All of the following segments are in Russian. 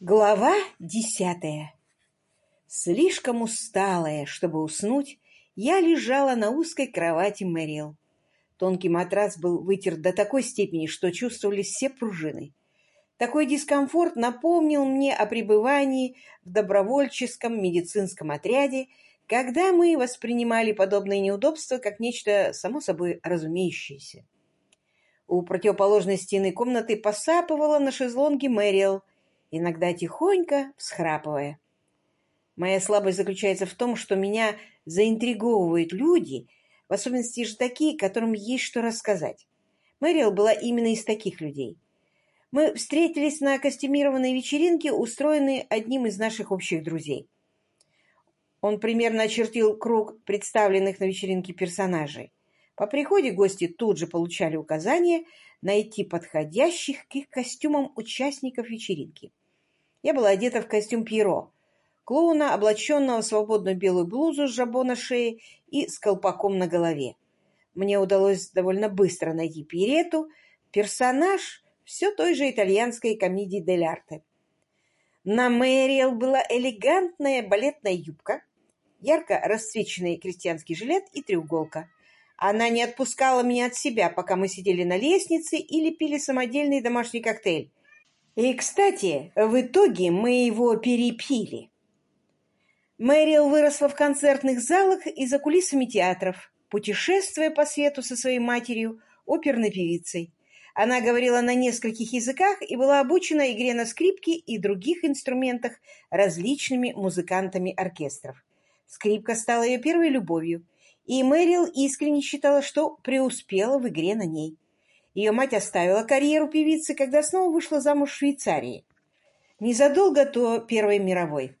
Глава десятая Слишком усталая, чтобы уснуть, я лежала на узкой кровати Мэрил. Тонкий матрас был вытер до такой степени, что чувствовались все пружины. Такой дискомфорт напомнил мне о пребывании в добровольческом медицинском отряде, когда мы воспринимали подобные неудобства как нечто само собой разумеющееся. У противоположной стены комнаты посапывала на шезлонге Мэрил — иногда тихонько всхрапывая. Моя слабость заключается в том, что меня заинтриговывают люди, в особенности же такие, которым есть что рассказать. Мэрил была именно из таких людей. Мы встретились на костюмированной вечеринке, устроенной одним из наших общих друзей. Он примерно очертил круг представленных на вечеринке персонажей. По приходе гости тут же получали указания найти подходящих к их костюмам участников вечеринки. Я была одета в костюм Пьеро, клоуна, облаченного в свободную белую блузу с жабо на шее и с колпаком на голове. Мне удалось довольно быстро найти Пирету, персонаж все той же итальянской комедии дель арте. На Мэриэл была элегантная балетная юбка, ярко расцвеченный крестьянский жилет и треуголка. Она не отпускала меня от себя, пока мы сидели на лестнице или пили самодельный домашний коктейль, и, кстати, в итоге мы его перепили. Мэрил выросла в концертных залах и за кулисами театров, путешествуя по свету со своей матерью, оперной певицей. Она говорила на нескольких языках и была обучена игре на скрипке и других инструментах различными музыкантами оркестров. Скрипка стала ее первой любовью, и Мэрил искренне считала, что преуспела в игре на ней. Ее мать оставила карьеру певицы, когда снова вышла замуж в Швейцарии. Незадолго до Первой мировой.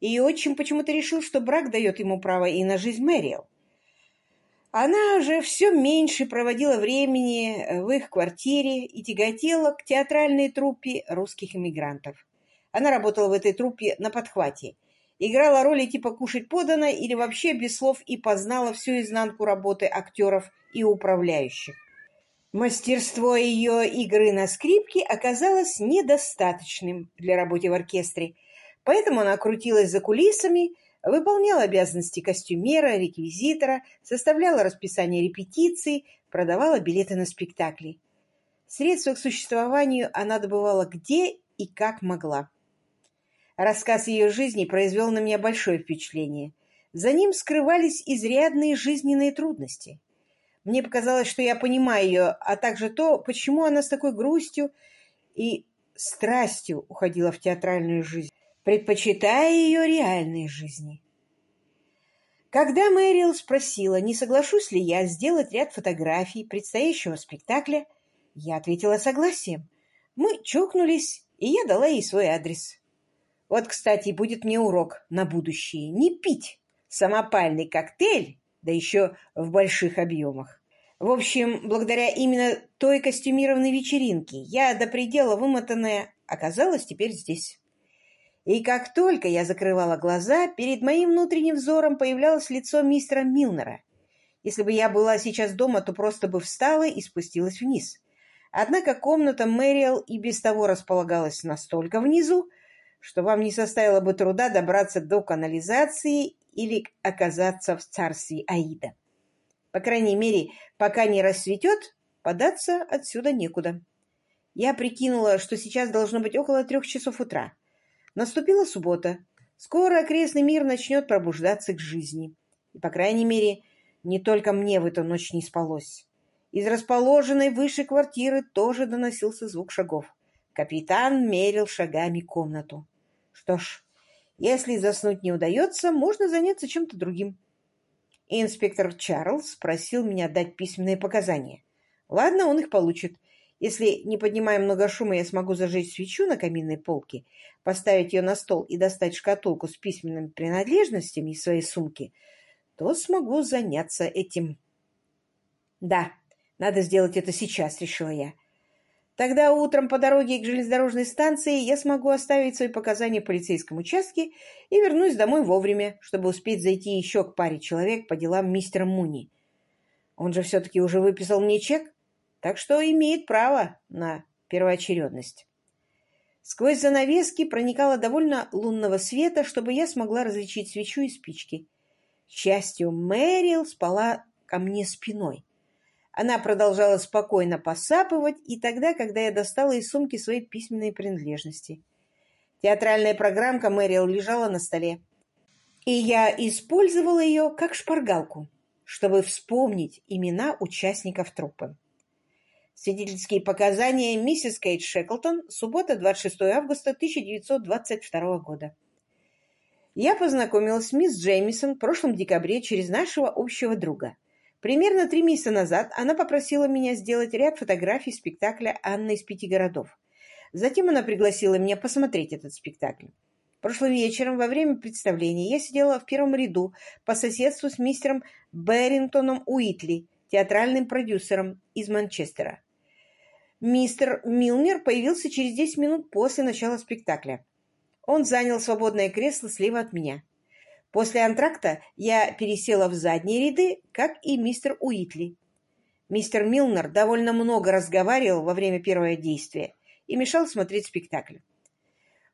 Ее отчим почему-то решил, что брак дает ему право и на жизнь Мэриэл. Она же все меньше проводила времени в их квартире и тяготела к театральной труппе русских эмигрантов. Она работала в этой труппе на подхвате, играла роли типа «кушать подано» или вообще без слов и познала всю изнанку работы актеров и управляющих. Мастерство ее игры на скрипке оказалось недостаточным для работы в оркестре, поэтому она крутилась за кулисами, выполняла обязанности костюмера, реквизитора, составляла расписание репетиций, продавала билеты на спектакли. Средства к существованию она добывала где и как могла. Рассказ ее жизни произвел на меня большое впечатление. За ним скрывались изрядные жизненные трудности. Мне показалось, что я понимаю ее, а также то, почему она с такой грустью и страстью уходила в театральную жизнь, предпочитая ее реальной жизни. Когда Мэрил спросила, не соглашусь ли я сделать ряд фотографий предстоящего спектакля, я ответила согласием. Мы чокнулись, и я дала ей свой адрес. Вот, кстати, будет мне урок на будущее. Не пить самопальный коктейль, да еще в больших объемах. В общем, благодаря именно той костюмированной вечеринке я до предела вымотанная оказалась теперь здесь. И как только я закрывала глаза, перед моим внутренним взором появлялось лицо мистера Милнера. Если бы я была сейчас дома, то просто бы встала и спустилась вниз. Однако комната Мэриэл и без того располагалась настолько внизу, что вам не составило бы труда добраться до канализации или оказаться в царстве Аида. По крайней мере, пока не рассветет, податься отсюда некуда. Я прикинула, что сейчас должно быть около трех часов утра. Наступила суббота. Скоро окрестный мир начнет пробуждаться к жизни. И, по крайней мере, не только мне в эту ночь не спалось. Из расположенной выше квартиры тоже доносился звук шагов. Капитан мерил шагами комнату. Что ж, если заснуть не удается, можно заняться чем-то другим. Инспектор Чарльз просил меня дать письменные показания. Ладно, он их получит. Если, не поднимая много шума, я смогу зажечь свечу на каминной полке, поставить ее на стол и достать шкатулку с письменными принадлежностями из своей сумки, то смогу заняться этим. Да, надо сделать это сейчас, решила я. Тогда утром по дороге к железнодорожной станции я смогу оставить свои показания в полицейском участке и вернусь домой вовремя, чтобы успеть зайти еще к паре человек по делам мистера Муни. Он же все-таки уже выписал мне чек, так что имеет право на первоочередность. Сквозь занавески проникало довольно лунного света, чтобы я смогла различить свечу и спички. К счастью, Мэрил спала ко мне спиной. Она продолжала спокойно посапывать и тогда, когда я достала из сумки свои письменные принадлежности. Театральная программка Мэрил лежала на столе, и я использовала ее как шпаргалку, чтобы вспомнить имена участников труппы. Свидетельские показания миссис Кейт Шеклтон, суббота, 26 августа 1922 года. Я познакомилась с мисс Джеймисон в прошлом декабре через нашего общего друга. Примерно три месяца назад она попросила меня сделать ряд фотографий спектакля «Анна из пяти городов». Затем она пригласила меня посмотреть этот спектакль. Прошлым вечером во время представления я сидела в первом ряду по соседству с мистером Беррингтоном Уитли, театральным продюсером из Манчестера. Мистер Милнер появился через 10 минут после начала спектакля. Он занял свободное кресло слева от меня. После антракта я пересела в задние ряды, как и мистер Уитли. Мистер Милнер довольно много разговаривал во время первого действия и мешал смотреть спектакль.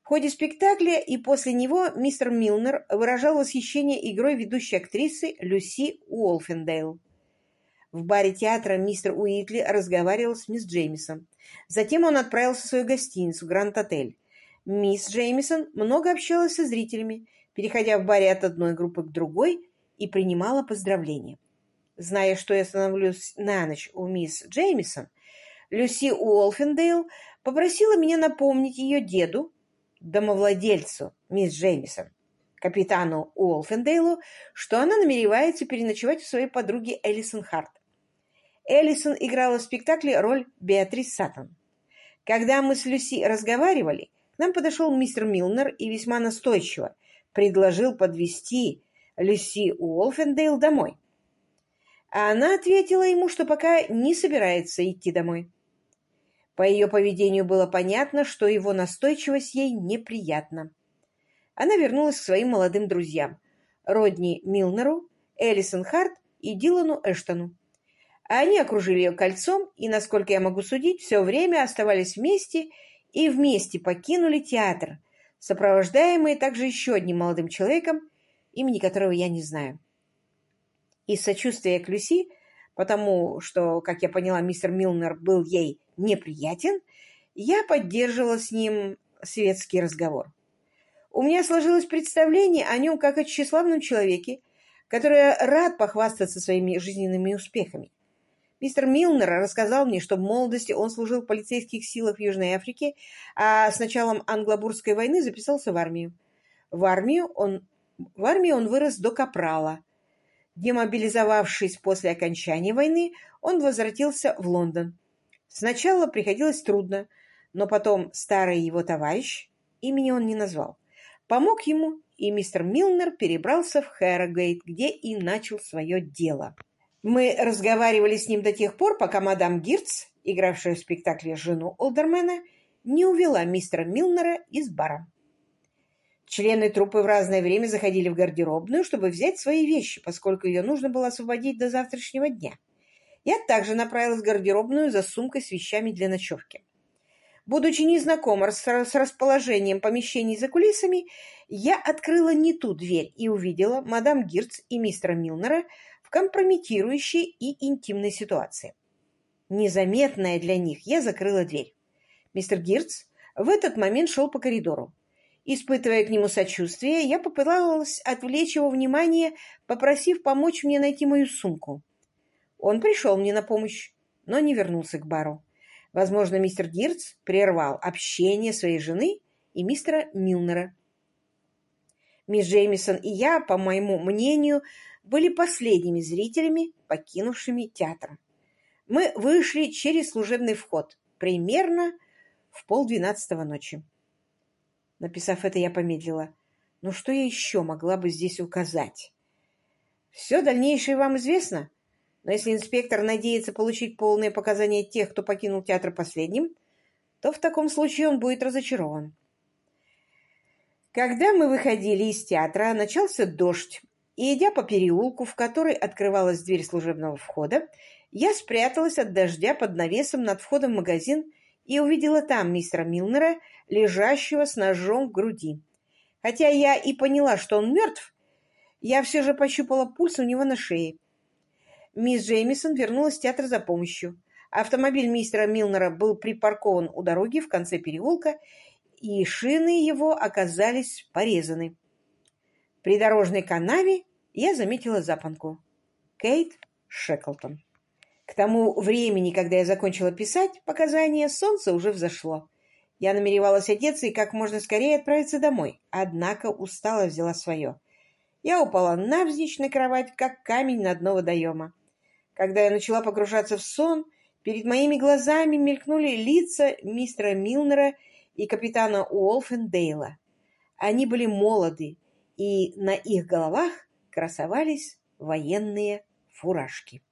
В ходе спектакля и после него мистер Милнер выражал восхищение игрой ведущей актрисы Люси Уолфендейл. В баре театра мистер Уитли разговаривал с мисс Джеймисон. Затем он отправился в свою гостиницу «Гранд-отель». Мисс Джеймисон много общалась со зрителями, переходя в баре от одной группы к другой, и принимала поздравления. Зная, что я становлюсь на ночь у мисс Джеймисон, Люси Уолфендейл попросила меня напомнить ее деду, домовладельцу мисс Джеймисон, капитану Уолфендейлу, что она намеревается переночевать у своей подруги Элисон Харт. Эллисон играла в спектакле роль Беатрис Саттон. Когда мы с Люси разговаривали, к нам подошел мистер Милнер и весьма настойчиво предложил подвести Люси Уолфендейл домой. А она ответила ему, что пока не собирается идти домой. По ее поведению было понятно, что его настойчивость ей неприятна. Она вернулась к своим молодым друзьям – Родни Милнеру, Элисон Харт и Дилану Эштону. Они окружили ее кольцом и, насколько я могу судить, все время оставались вместе и вместе покинули театр, сопровождаемые также еще одним молодым человеком, имени которого я не знаю. Из сочувствия к Люси, потому что, как я поняла, мистер Милнер был ей неприятен, я поддерживала с ним светский разговор. У меня сложилось представление о нем как о тщеславном человеке, который рад похвастаться своими жизненными успехами. Мистер Милнер рассказал мне, что в молодости он служил в полицейских силах в Южной Африке, а с началом англобурской войны записался в армию. В армию он, в армии он вырос до капрала. Демобилизовавшись после окончания войны, он возвратился в Лондон. Сначала приходилось трудно, но потом старый его товарищ, имени он не назвал, помог ему, и мистер Милнер перебрался в Хэррогейт, где и начал свое дело. Мы разговаривали с ним до тех пор, пока мадам Гирц, игравшая в спектакле жену Олдермена, не увела мистера Милнера из бара. Члены труппы в разное время заходили в гардеробную, чтобы взять свои вещи, поскольку ее нужно было освободить до завтрашнего дня. Я также направилась в гардеробную за сумкой с вещами для ночевки. Будучи незнакома с расположением помещений за кулисами, я открыла не ту дверь и увидела мадам Гирц и мистера Милнера, компрометирующей и интимной ситуации. Незаметная для них, я закрыла дверь. Мистер Гирц в этот момент шел по коридору. Испытывая к нему сочувствие, я попыталась отвлечь его внимание, попросив помочь мне найти мою сумку. Он пришел мне на помощь, но не вернулся к бару. Возможно, мистер Гирц прервал общение своей жены и мистера Милнера. Мисс Джеймисон и я, по моему мнению, были последними зрителями, покинувшими театр. Мы вышли через служебный вход примерно в полдвенадцатого ночи. Написав это, я помедлила. Ну что я еще могла бы здесь указать? Все дальнейшее вам известно, но если инспектор надеется получить полные показания тех, кто покинул театр последним, то в таком случае он будет разочарован. Когда мы выходили из театра, начался дождь, и, идя по переулку, в который открывалась дверь служебного входа, я спряталась от дождя под навесом над входом в магазин и увидела там мистера Милнера, лежащего с ножом в груди. Хотя я и поняла, что он мертв, я все же пощупала пульс у него на шее. Мисс Джеймисон вернулась в театр за помощью. Автомобиль мистера Милнера был припаркован у дороги в конце переулка, и шины его оказались порезаны. При дорожной канаве я заметила запонку. Кейт Шеклтон. К тому времени, когда я закончила писать показания, солнце уже взошло. Я намеревалась одеться и как можно скорее отправиться домой, однако устала взяла свое. Я упала навзничь на кровать, как камень на дно водоема. Когда я начала погружаться в сон, перед моими глазами мелькнули лица мистера Милнера и капитана Уолфендейла. Они были молоды, и на их головах красовались военные фуражки.